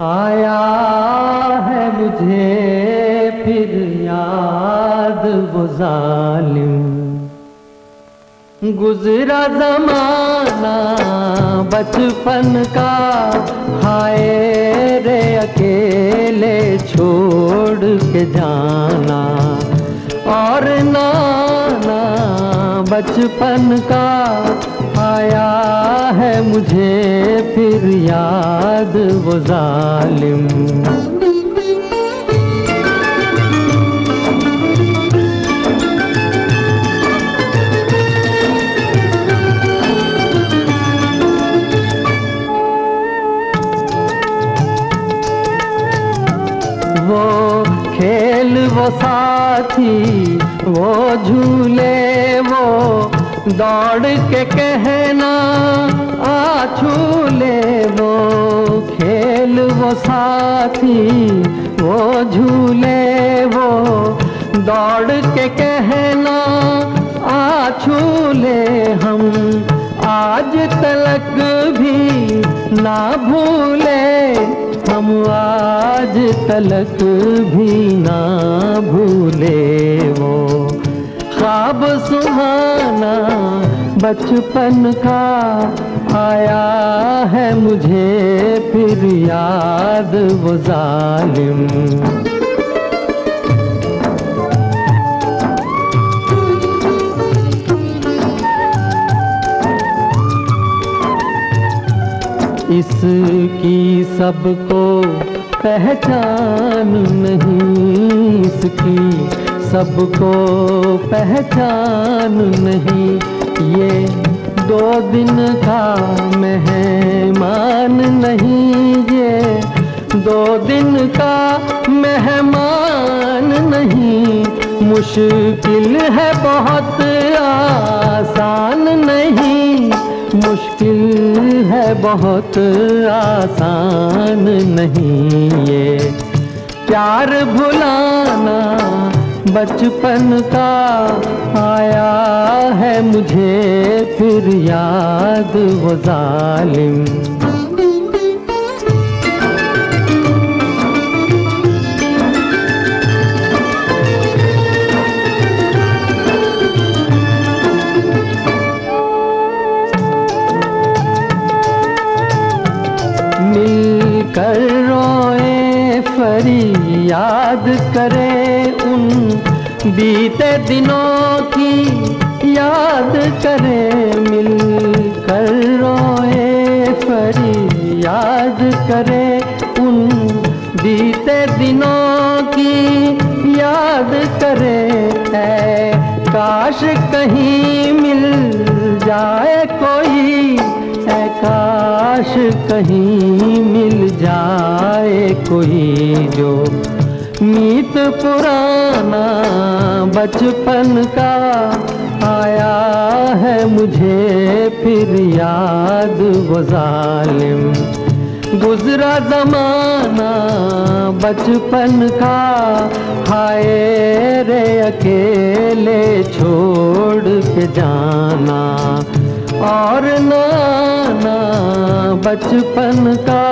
आया है मुझे फिर याद वो जालिम। गुजरा जमाना बचपन का, हाय रे अकेले छोड़ के जाना। और नाना बचपन का आया है मुझे फिर याद वो जालिम। वो खेल वो साथी, वो झूले दौड़ के कहना आ छूले वो, खेल वो साथी, वो झूले वो। दौड़ के कहना आ छूले हम, आज तलक भी ना भूले। हम आज तलक भी ना भूले। बचपन का आया है मुझे फिर याद वो जालिम। इसकी सबको पहचान नहीं, इसकी सबको पहचान नहीं। ये दो दिन का मेहमान नहीं ये दो दिन का मेहमान नहीं। मुश्किल है बहुत, आसान नहीं। मुश्किल है बहुत, आसान नहीं ये। प्यार भुलाना बचपन का मुझे फिर याद वो जालिम। मिलकर रोए फरी याद करे उन बीते दिनों की याद करे, मिलकर रोए फरी याद करे। उन बीते दिनों की याद करे है काश कहीं मिल जाए कोई है काश कहीं मिल जाए कोई जो मीत पुराना बचपन का आया है मुझे फिर याद वो जालिम। गुजरा जमाना बचपन का, हाय रे अकेले छोड़ के जाना। और नाना बचपन का